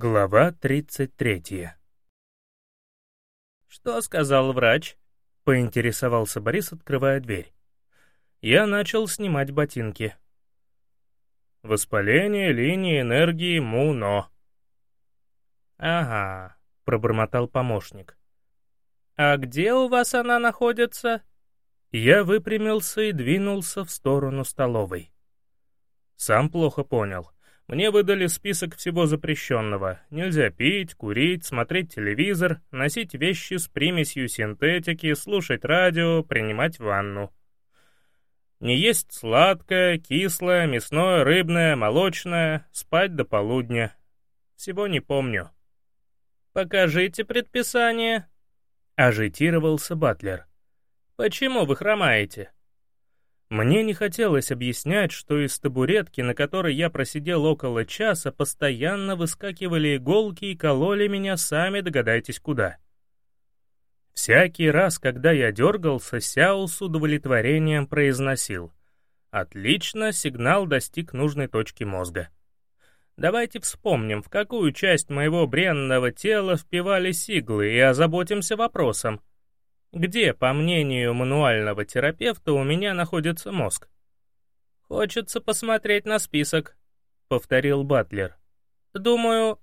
Глава 33 «Что сказал врач?» — поинтересовался Борис, открывая дверь. Я начал снимать ботинки. «Воспаление линии энергии МУНО». «Ага», — пробормотал помощник. «А где у вас она находится?» Я выпрямился и двинулся в сторону столовой. Сам плохо понял. Мне выдали список всего запрещенного. Нельзя пить, курить, смотреть телевизор, носить вещи с примесью синтетики, слушать радио, принимать ванну. Не есть сладкое, кислое, мясное, рыбное, молочное, спать до полудня. Всего не помню. «Покажите предписание», — ажитировался Батлер. «Почему вы хромаете?» Мне не хотелось объяснять, что из табуретки, на которой я просидел около часа, постоянно выскакивали иголки и кололи меня, сами догадайтесь куда. Всякий раз, когда я дергался, Сяо с удовлетворением произносил. Отлично, сигнал достиг нужной точки мозга. Давайте вспомним, в какую часть моего бренного тела впивались иглы, и озаботимся вопросом, где, по мнению мануального терапевта, у меня находится мозг? «Хочется посмотреть на список», — повторил Батлер. «Думаю...»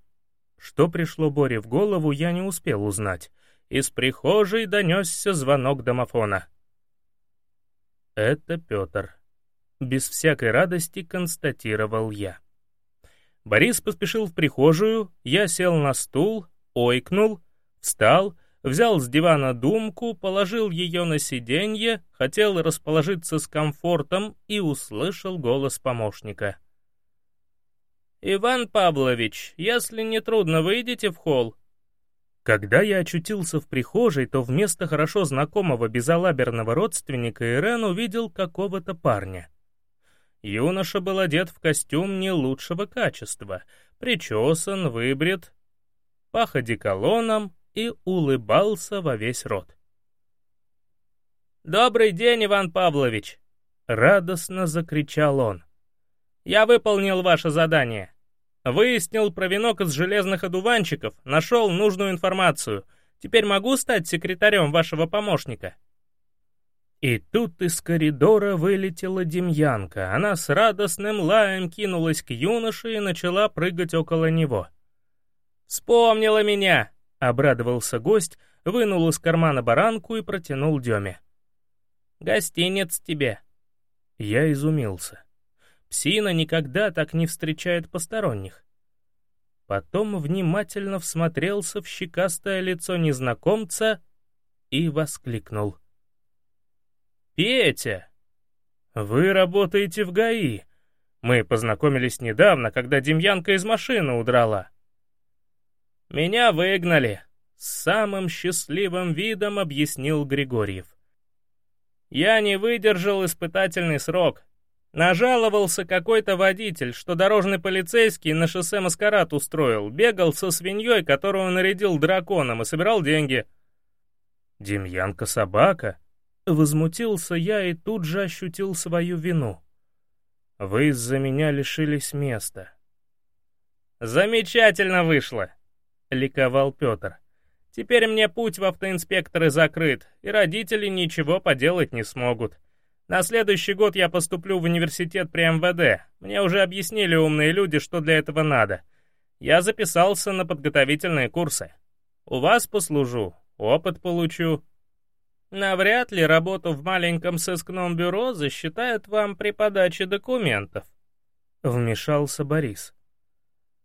Что пришло Боре в голову, я не успел узнать. Из прихожей донесся звонок домофона. «Это Петр», — без всякой радости констатировал я. Борис поспешил в прихожую, я сел на стул, ойкнул, встал — взял с дивана думку, положил ее на сиденье, хотел расположиться с комфортом и услышал голос помощника. «Иван Павлович, если не трудно, выйдите в холл». Когда я очутился в прихожей, то вместо хорошо знакомого безалаберного родственника Ирен увидел какого-то парня. Юноша был одет в костюм не лучшего качества, причесан, выбрит, пах одеколоном, и улыбался во весь рот. «Добрый день, Иван Павлович!» — радостно закричал он. «Я выполнил ваше задание. Выяснил про венок из железных одуванчиков, нашел нужную информацию. Теперь могу стать секретарем вашего помощника?» И тут из коридора вылетела Демьянка. Она с радостным лаем кинулась к юноше и начала прыгать около него. «Вспомнила меня!» — обрадовался гость, вынул из кармана баранку и протянул Деме. «Гостинец тебе». Я изумился. Псина никогда так не встречает посторонних. Потом внимательно всмотрелся в щекастое лицо незнакомца и воскликнул. «Петя, вы работаете в ГАИ. Мы познакомились недавно, когда Демьянка из машины удрала. «Меня выгнали», — с самым счастливым видом объяснил Григорьев. «Я не выдержал испытательный срок. Нажаловался какой-то водитель, что дорожный полицейский на шоссе маскарад устроил, бегал со свиньей, которую нарядил драконом, и собирал деньги». «Демьянка собака?» Возмутился я и тут же ощутил свою вину. «Вы из-за меня лишились места». «Замечательно вышло!» — ликовал Петр. «Теперь мне путь в автоинспекторы закрыт, и родители ничего поделать не смогут. На следующий год я поступлю в университет при МВД. Мне уже объяснили умные люди, что для этого надо. Я записался на подготовительные курсы. У вас послужу, опыт получу. Навряд ли работу в маленьком сыскном бюро засчитают вам при подаче документов», — вмешался Борис.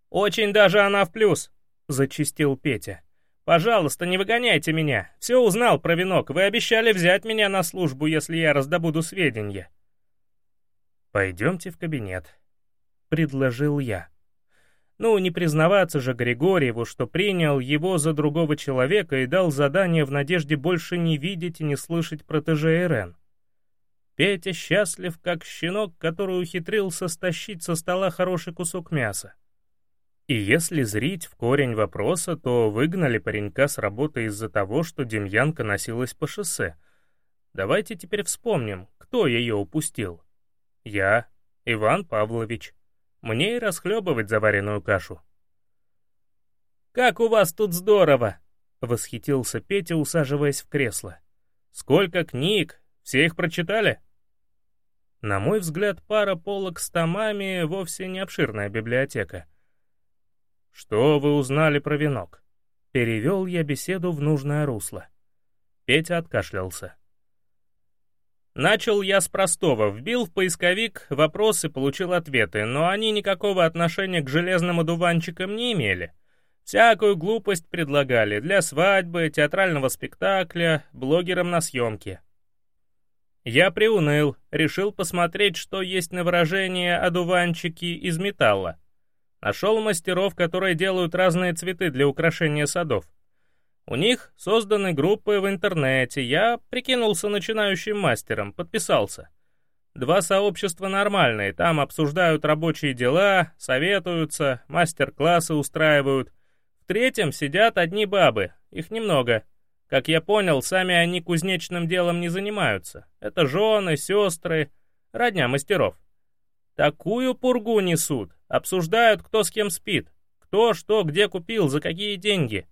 «Очень даже она в плюс», зачистил Петя. «Пожалуйста, не выгоняйте меня. Все узнал про венок. Вы обещали взять меня на службу, если я раздобуду сведения». «Пойдемте в кабинет», — предложил я. Ну, не признаваться же Григорьеву, что принял его за другого человека и дал задание в надежде больше не видеть и не слышать протеже Ирен. Петя счастлив, как щенок, который ухитрился стащить со стола хороший кусок мяса. И если зрить в корень вопроса, то выгнали паренька с работы из-за того, что Демьянка носилась по шоссе. Давайте теперь вспомним, кто ее упустил. Я, Иван Павлович. Мне и расхлебывать заваренную кашу. Как у вас тут здорово!» — восхитился Петя, усаживаясь в кресло. «Сколько книг! Все их прочитали?» На мой взгляд, пара полок с томами вовсе не обширная библиотека. «Что вы узнали про венок?» Перевел я беседу в нужное русло. Петя откашлялся. Начал я с простого, вбил в поисковик вопросы, получил ответы, но они никакого отношения к железным одуванчикам не имели. Всякую глупость предлагали для свадьбы, театрального спектакля, блогерам на съемке. Я приуныл, решил посмотреть, что есть на выражение «одуванчики из металла». Нашел мастеров, которые делают разные цветы для украшения садов. У них созданы группы в интернете, я прикинулся начинающим мастером, подписался. Два сообщества нормальные, там обсуждают рабочие дела, советуются, мастер-классы устраивают. В третьем сидят одни бабы, их немного. Как я понял, сами они кузнечным делом не занимаются. Это жены, сестры, родня мастеров. Такую пургу несут, обсуждают, кто с кем спит, кто что где купил, за какие деньги.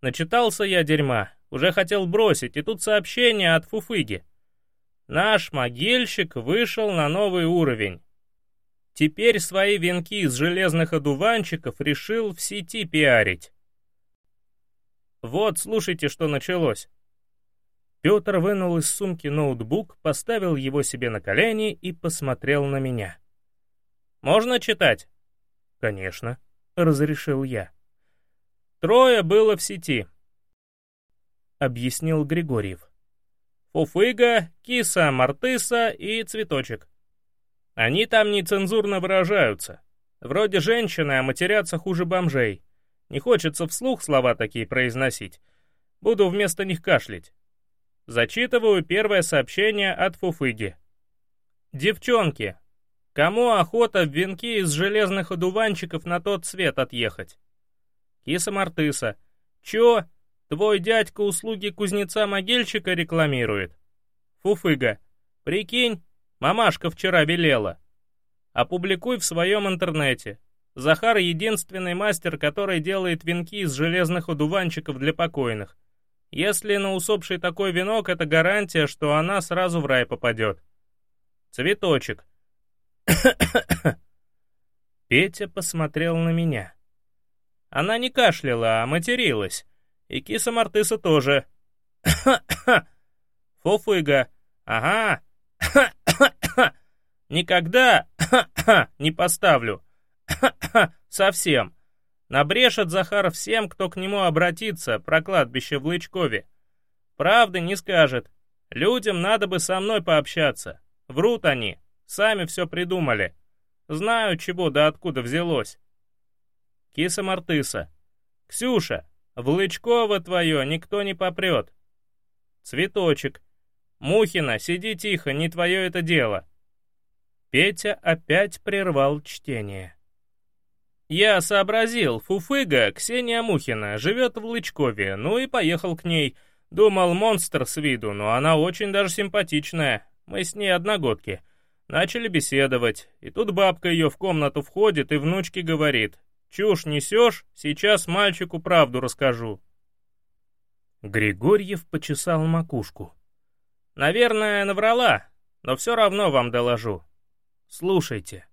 Начитался я дерьма, уже хотел бросить, и тут сообщение от Фуфыги. Наш могильщик вышел на новый уровень. Теперь свои венки из железных одуванчиков решил в сети пиарить. Вот, слушайте, что началось. Петр вынул из сумки ноутбук, поставил его себе на колени и посмотрел на меня. «Можно читать?» «Конечно», — разрешил я. «Трое было в сети», — объяснил Григорьев. «Фуфыга, киса, мартыса и цветочек. Они там нецензурно выражаются. Вроде женщины, а матерятся хуже бомжей. Не хочется вслух слова такие произносить. Буду вместо них кашлять. Зачитываю первое сообщение от Фуфыги. «Девчонки, кому охота в венки из железных одуванчиков на тот свет отъехать?» Киса Мартыса. «Чё? Твой дядька услуги кузнеца-могильщика рекламирует?» Фуфыга. «Прикинь, мамашка вчера велела. Опубликуй в своем интернете. Захар — единственный мастер, который делает венки из железных одуванчиков для покойных. Если на усопший такой венок, это гарантия, что она сразу в рай попадет. Цветочек. Петя посмотрел на меня. Она не кашляла, а материлась. И киса Мартыса тоже. Фуфыга. Ага. Никогда не поставлю. Совсем. Набрешет Захар всем, кто к нему обратится, про кладбище в Лычкове. Правды не скажет. Людям надо бы со мной пообщаться. Врут они. Сами все придумали. Знаю, чего да откуда взялось. Киса Мартыса. Ксюша, в Лычково твое никто не попрет. Цветочек. Мухина, сиди тихо, не твое это дело. Петя опять прервал чтение. Я сообразил, Фуфыга, Ксения Мухина, живет в Лычкове, ну и поехал к ней. Думал, монстр с виду, но она очень даже симпатичная. Мы с ней одногодки. Начали беседовать, и тут бабка ее в комнату входит и внучке говорит. «Чушь несешь? Сейчас мальчику правду расскажу». Григорьев почесал макушку. «Наверное, наврала, но все равно вам доложу. Слушайте».